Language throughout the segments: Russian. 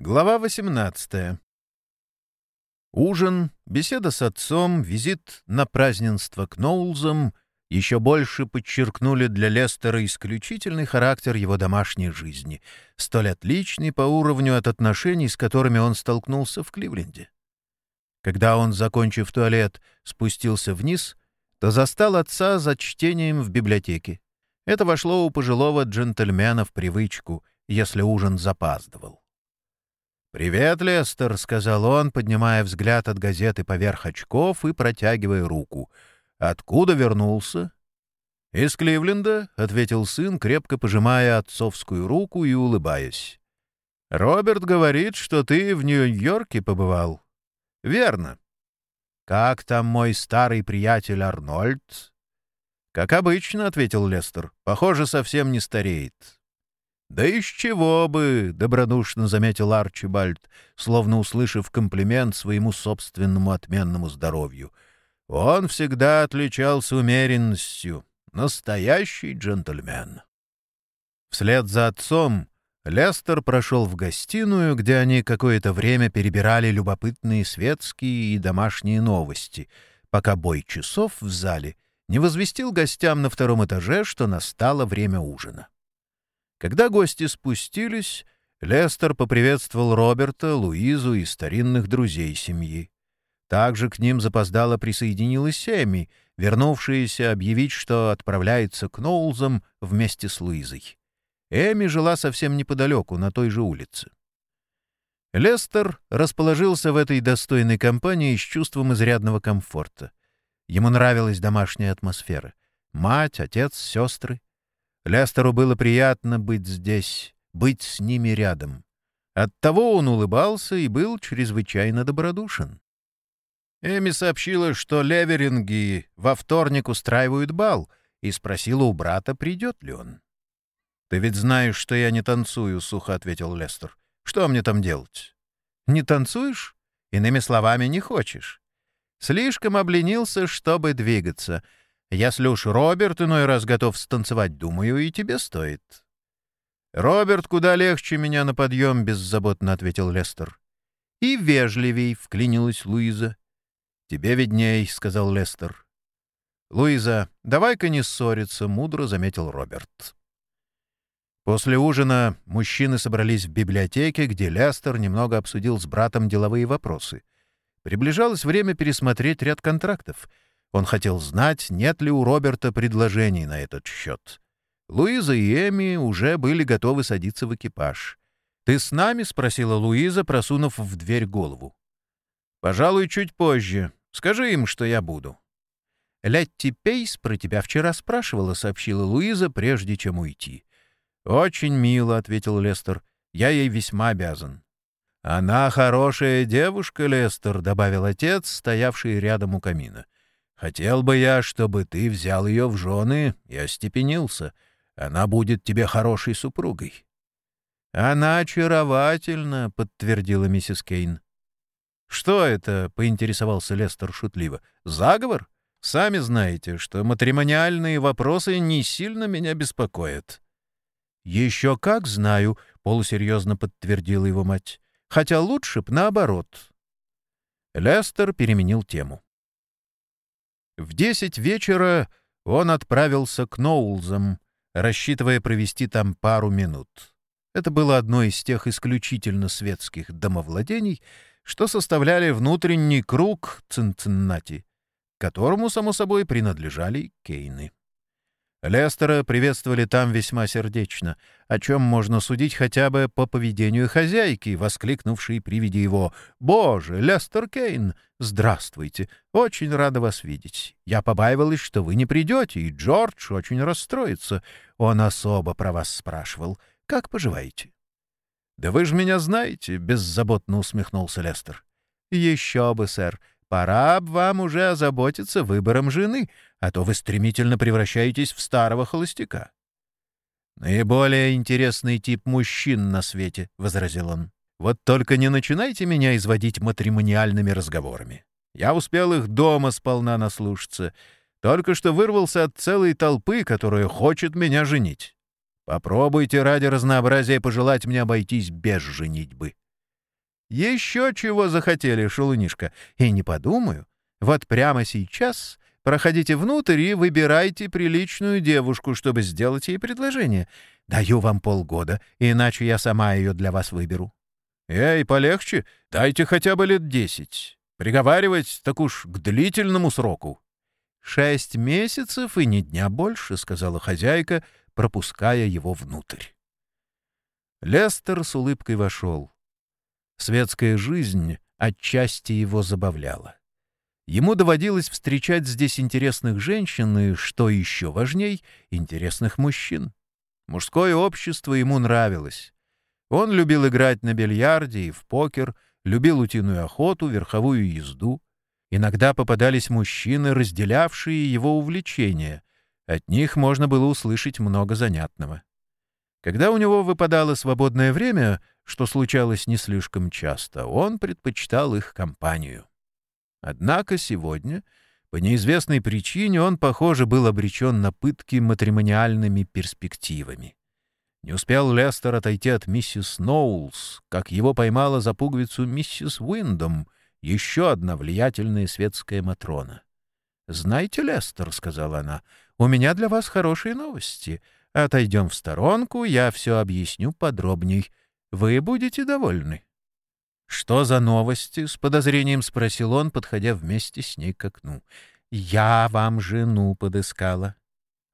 Глава 18. Ужин, беседа с отцом, визит на празднество к Ноулзам еще больше подчеркнули для Лестера исключительный характер его домашней жизни, столь отличный по уровню от отношений, с которыми он столкнулся в Кливленде. Когда он, закончив туалет, спустился вниз, то застал отца за чтением в библиотеке. Это вошло у пожилого джентльмена в привычку, если ужин запаздывал. «Привет, Лестер», — сказал он, поднимая взгляд от газеты поверх очков и протягивая руку. «Откуда вернулся?» «Из Кливленда», — ответил сын, крепко пожимая отцовскую руку и улыбаясь. «Роберт говорит, что ты в Нью-Йорке побывал». «Верно». «Как там мой старый приятель Арнольд?» «Как обычно», — ответил Лестер. «Похоже, совсем не стареет». «Да из чего бы!» — добродушно заметил Арчибальд, словно услышав комплимент своему собственному отменному здоровью. «Он всегда отличался умеренностью. Настоящий джентльмен». Вслед за отцом Лестер прошел в гостиную, где они какое-то время перебирали любопытные светские и домашние новости, пока бой часов в зале не возвестил гостям на втором этаже, что настало время ужина. Когда гости спустились, Лестер поприветствовал Роберта, Луизу и старинных друзей семьи. Также к ним запоздало присоединилась Эми, вернувшаяся объявить, что отправляется к Ноулзам вместе с Луизой. Эми жила совсем неподалеку, на той же улице. Лестер расположился в этой достойной компании с чувством изрядного комфорта. Ему нравилась домашняя атмосфера. Мать, отец, сестры. Лестеру было приятно быть здесь, быть с ними рядом. Оттого он улыбался и был чрезвычайно добродушен. Эми сообщила, что леверинги во вторник устраивают бал, и спросила у брата, придет ли он. «Ты ведь знаешь, что я не танцую», — сухо ответил Лестер. «Что мне там делать?» «Не танцуешь? Иными словами, не хочешь. Слишком обленился, чтобы двигаться. Если уж Роберт иной раз готов станцевать, думаю, и тебе стоит». «Роберт куда легче меня на подъем», — беззаботно ответил Лестер. «И вежливей», — вклинилась Луиза. «Тебе видней», — сказал Лестер. «Луиза, давай-ка не ссориться», — мудро заметил Роберт. После ужина мужчины собрались в библиотеке, где Лестер немного обсудил с братом деловые вопросы. Приближалось время пересмотреть ряд контрактов — он хотел знать, нет ли у Роберта предложений на этот счет. Луиза и Эми уже были готовы садиться в экипаж. «Ты с нами?» — спросила Луиза, просунув в дверь голову. «Пожалуй, чуть позже. Скажи им, что я буду». «Летти Пейс про тебя вчера спрашивала», — сообщила Луиза, прежде чем уйти. «Очень мило», — ответил Лестер. «Я ей весьма обязан». «Она хорошая девушка, Лестер», — добавил отец, стоявший рядом у камина. Хотел бы я, чтобы ты взял ее в жены и остепенился. Она будет тебе хорошей супругой». «Она очаровательна», — подтвердила миссис Кейн. «Что это?» — поинтересовался Лестер шутливо. «Заговор? Сами знаете, что матримониальные вопросы не сильно меня беспокоят». «Еще как знаю», — полусерьезно подтвердила его мать. «Хотя лучше б наоборот». Лестер переменил тему. В десять вечера он отправился к Ноулзам, рассчитывая провести там пару минут. Это было одно из тех исключительно светских домовладений, что составляли внутренний круг Цинциннати, которому, само собой, принадлежали Кейны. Лестера приветствовали там весьма сердечно, о чем можно судить хотя бы по поведению хозяйки, воскликнувшей при виде его «Боже, Лестер Кейн, здравствуйте! Очень рада вас видеть. Я побаивалась, что вы не придете, и Джордж очень расстроится. Он особо про вас спрашивал. Как поживаете?» «Да вы же меня знаете», — беззаботно усмехнулся Лестер. «Еще бы, сэр. Пора б вам уже озаботиться выбором жены, а то вы стремительно превращаетесь в старого холостяка. «Наиболее интересный тип мужчин на свете», — возразил он. «Вот только не начинайте меня изводить матримониальными разговорами. Я успел их дома сполна наслушаться. Только что вырвался от целой толпы, которая хочет меня женить. Попробуйте ради разнообразия пожелать мне обойтись без женитьбы». Еще чего захотели, шалунишка. И не подумаю. Вот прямо сейчас проходите внутрь и выбирайте приличную девушку, чтобы сделать ей предложение. Даю вам полгода, иначе я сама ее для вас выберу. Эй, полегче, дайте хотя бы лет десять. Приговаривать так уж к длительному сроку. «Шесть месяцев и ни дня больше», — сказала хозяйка, пропуская его внутрь. Лестер с улыбкой вошел. Светская жизнь отчасти его забавляла. Ему доводилось встречать здесь интересных женщин и, что еще важней, интересных мужчин. Мужское общество ему нравилось. Он любил играть на бильярде и в покер, любил утиную охоту, верховую езду. Иногда попадались мужчины, разделявшие его увлечения. От них можно было услышать много занятного. Когда у него выпадало свободное время, что случалось не слишком часто, он предпочитал их компанию. Однако сегодня, по неизвестной причине, он, похоже, был обречен на пытки матримониальными перспективами. Не успел Лестер отойти от миссис Ноулс, как его поймала за пуговицу миссис Уиндом, еще одна влиятельная светская Матрона. «Знаете, Лестер, — сказала она, — у меня для вас хорошие новости. Отойдем в сторонку, я все объясню подробней. Вы будете довольны». «Что за новости?» — с подозрением спросил он, подходя вместе с ней к окну. «Я вам жену подыскала».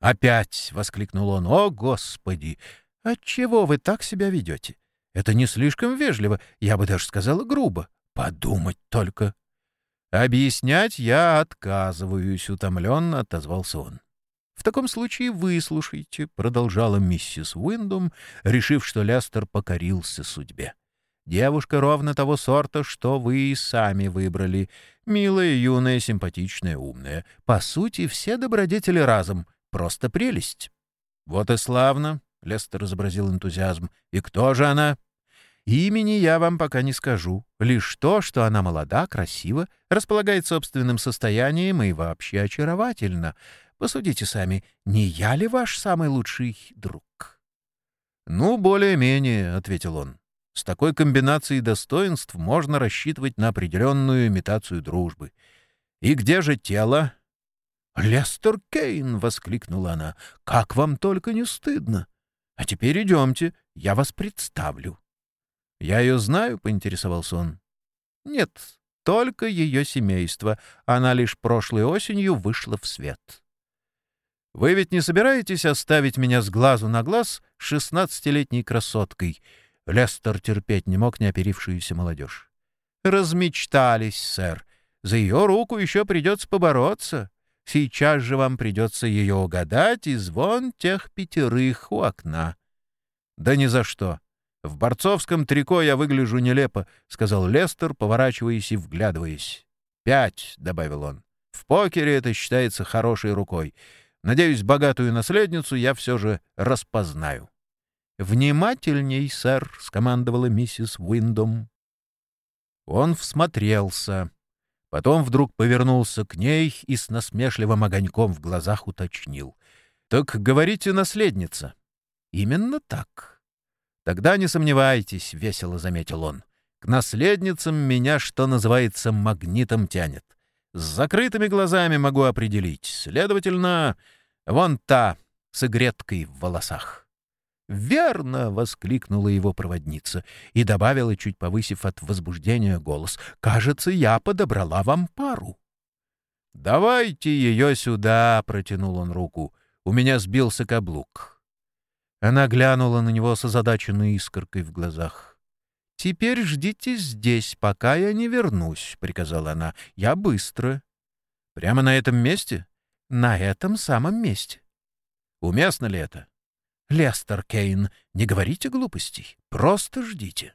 «Опять!» — воскликнул он. «О, Господи! Отчего вы так себя ведете? Это не слишком вежливо, я бы даже сказала грубо. Подумать только!» «Объяснять я отказываюсь», — утомленно отозвался он. «В таком случае выслушайте», — продолжала миссис Уиндом, решив, что Лестер покорился судьбе. «Девушка ровно того сорта, что вы и сами выбрали. Милая, юная, симпатичная, умная. По сути, все добродетели разом. Просто прелесть». «Вот и славно», — Лестер изобразил энтузиазм. «И кто же она?» Имени я вам пока не скажу. Лишь то, что она молода, красива, располагает собственным состоянием и вообще очаровательна. Посудите сами, не я ли ваш самый лучший друг?» «Ну, более-менее», — ответил он. «С такой комбинацией достоинств можно рассчитывать на определенную имитацию дружбы. И где же тело?» «Лестер Кейн!» — воскликнула она. «Как вам только не стыдно! А теперь идемте, я вас представлю». «Я ее знаю?» — поинтересовался он. «Нет, только ее семейство. Она лишь прошлой осенью вышла в свет». «Вы ведь не собираетесь оставить меня с глазу на глаз шестнадцатилетней красоткой?» Лестер терпеть не мог неоперившуюся молодежь. «Размечтались, сэр. За ее руку еще придется побороться. Сейчас же вам придется ее угадать из вон тех пятерых у окна». «Да ни за что. «В борцовском трико я выгляжу нелепо», — сказал Лестер, поворачиваясь и вглядываясь. «Пять», — добавил он. «В покере это считается хорошей рукой. Надеюсь, богатую наследницу я все же распознаю». «Внимательней, сэр», — скомандовала миссис Уиндом. Он всмотрелся. Потом вдруг повернулся к ней и с насмешливым огоньком в глазах уточнил. «Так говорите, наследница». «Именно так». «Тогда не сомневайтесь», — весело заметил он. «К наследницам меня, что называется, магнитом тянет. С закрытыми глазами могу определить. Следовательно, вон та с игреткой в волосах». «Верно!» — воскликнула его проводница и добавила, чуть повысив от возбуждения голос. «Кажется, я подобрала вам пару». «Давайте ее сюда!» — протянул он руку. «У меня сбился каблук». Она глянула на него с озадаченной искоркой в глазах. «Теперь ждите здесь, пока я не вернусь», — приказала она. «Я быстро». «Прямо на этом месте?» «На этом самом месте». «Уместно ли это?» «Лестер Кейн, не говорите глупостей, просто ждите».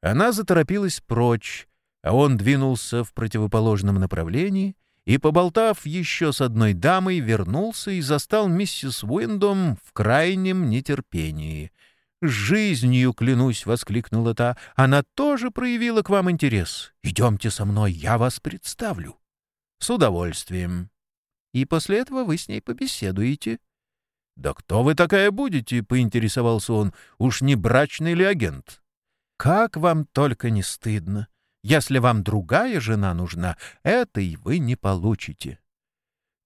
Она заторопилась прочь, а он двинулся в противоположном направлении — и, поболтав еще с одной дамой, вернулся и застал миссис Уиндом в крайнем нетерпении. «Жизнью, клянусь!» — воскликнула та. «Она тоже проявила к вам интерес. Идемте со мной, я вас представлю». «С удовольствием». «И после этого вы с ней побеседуете». «Да кто вы такая будете?» — поинтересовался он. «Уж не брачный ли агент?» как вам только не стыдно! Если вам другая жена нужна, этой вы не получите».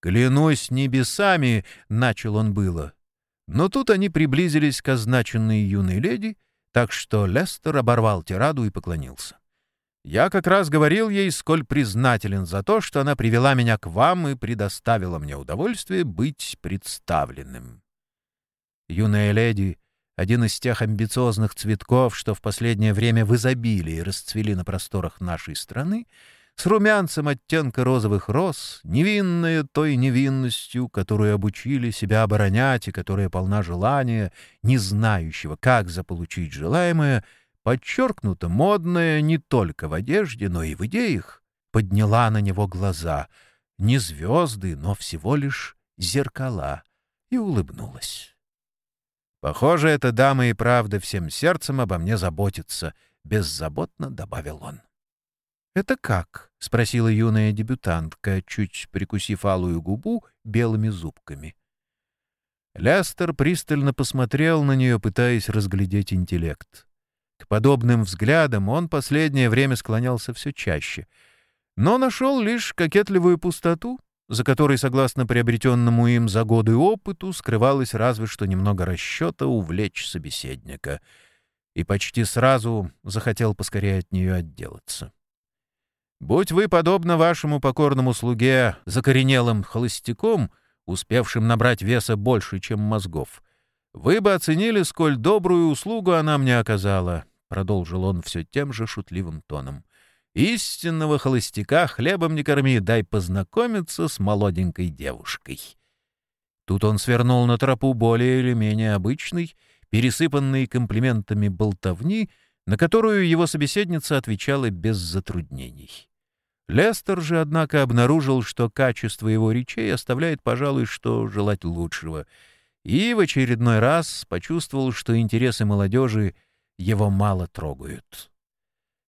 «Клянусь небесами!» — начал он было. Но тут они приблизились к означенной юной леди, так что Лестер оборвал тираду и поклонился. «Я как раз говорил ей, сколь признателен за то, что она привела меня к вам и предоставила мне удовольствие быть представленным». Юная леди один из тех амбициозных цветков, что в последнее время в изобилии расцвели на просторах нашей страны, с румянцем оттенка розовых роз, невинная той невинностью, которую обучили себя оборонять и которая полна желания, не знающего, как заполучить желаемое, подчеркнуто модная не только в одежде, но и в идеях, подняла на него глаза, не звезды, но всего лишь зеркала, и улыбнулась. Похоже, эта дама и правда всем сердцем обо мне заботится, — беззаботно добавил он. «Это как?» — спросила юная дебютантка, чуть прикусив алую губу белыми зубками. Лестер пристально посмотрел на нее, пытаясь разглядеть интеллект. К подобным взглядам он последнее время склонялся все чаще, но нашел лишь кокетливую пустоту — за которой, согласно приобретенному им за годы опыту, скрывалось разве что немного расчета увлечь собеседника, и почти сразу захотел поскорее от нее отделаться. «Будь вы, подобно вашему покорному слуге, закоренелым холостяком, успевшим набрать веса больше, чем мозгов, вы бы оценили, сколь добрую услугу она мне оказала», — продолжил он все тем же шутливым тоном. Истинного холостяка хлебом не корми, дай познакомиться с молоденькой девушкой. Тут он свернул на тропу более или менее обычной, пересыпанной комплиментами болтовни, на которую его собеседница отвечала без затруднений. Лестер же, однако, обнаружил, что качество его речей оставляет, пожалуй, что желать лучшего, и в очередной раз почувствовал, что интересы молодежи его мало трогают.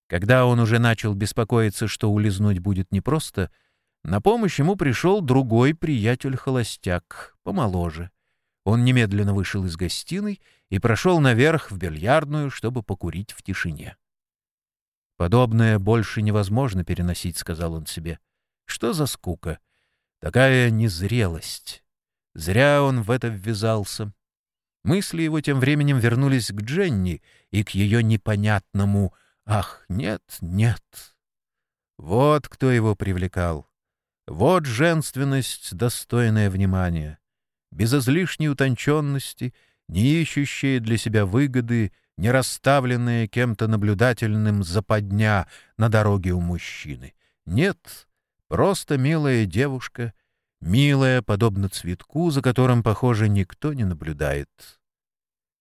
Когда он уже начал беспокоиться, что улизнуть будет непросто, на помощь ему пришел другой приятель-холостяк, помоложе. Он немедленно вышел из гостиной и прошел наверх в бильярдную, чтобы покурить в тишине. «Подобное больше невозможно переносить», — сказал он себе. «Что за скука? Такая незрелость. Зря он в это ввязался». Мысли его тем временем вернулись к Дженни и к ее непонятному Ах, нет, нет. Вот кто его привлекал. Вот женственность, достойная внимания. Без излишней утонченности, не ищущая для себя выгоды, не расставленная кем-то наблюдательным западня на дороге у мужчины. Нет, просто милая девушка, милая, подобно цветку, за которым, похоже, никто не наблюдает.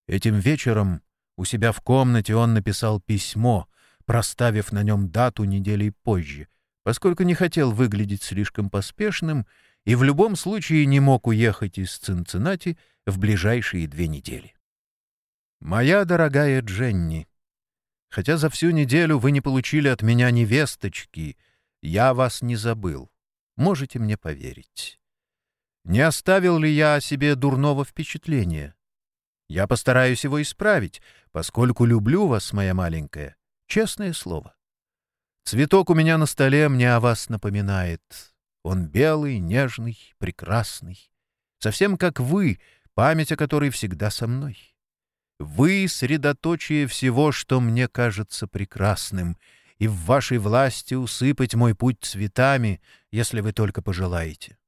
Этим вечером у себя в комнате он написал письмо, проставив на нем дату недели позже, поскольку не хотел выглядеть слишком поспешным и в любом случае не мог уехать из Цинциннати в ближайшие две недели. «Моя дорогая Дженни, хотя за всю неделю вы не получили от меня невесточки, я вас не забыл. Можете мне поверить. Не оставил ли я о себе дурного впечатления? Я постараюсь его исправить, поскольку люблю вас, моя маленькая, Честное слово. Цветок у меня на столе мне о вас напоминает. Он белый, нежный, прекрасный. Совсем как вы, память о которой всегда со мной. Вы — средоточие всего, что мне кажется прекрасным, и в вашей власти усыпать мой путь цветами, если вы только пожелаете.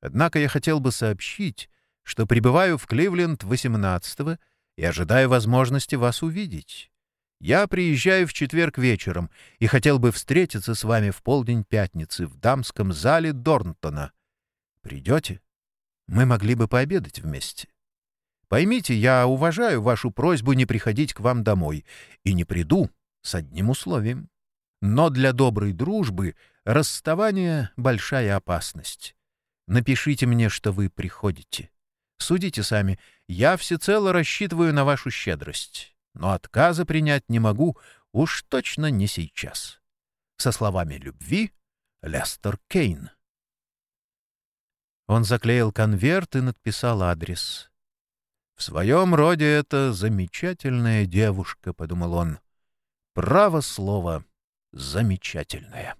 Однако я хотел бы сообщить, что прибываю в Кливленд 18-го и ожидаю возможности вас увидеть. Я приезжаю в четверг вечером и хотел бы встретиться с вами в полдень пятницы в дамском зале Дорнтона. Придете? Мы могли бы пообедать вместе. Поймите, я уважаю вашу просьбу не приходить к вам домой и не приду с одним условием. Но для доброй дружбы расставание — большая опасность. Напишите мне, что вы приходите. Судите сами, я всецело рассчитываю на вашу щедрость но отказа принять не могу, уж точно не сейчас. Со словами любви Лестер Кейн. Он заклеил конверт и надписал адрес. «В своем роде это замечательная девушка», — подумал он. Право слово замечательное.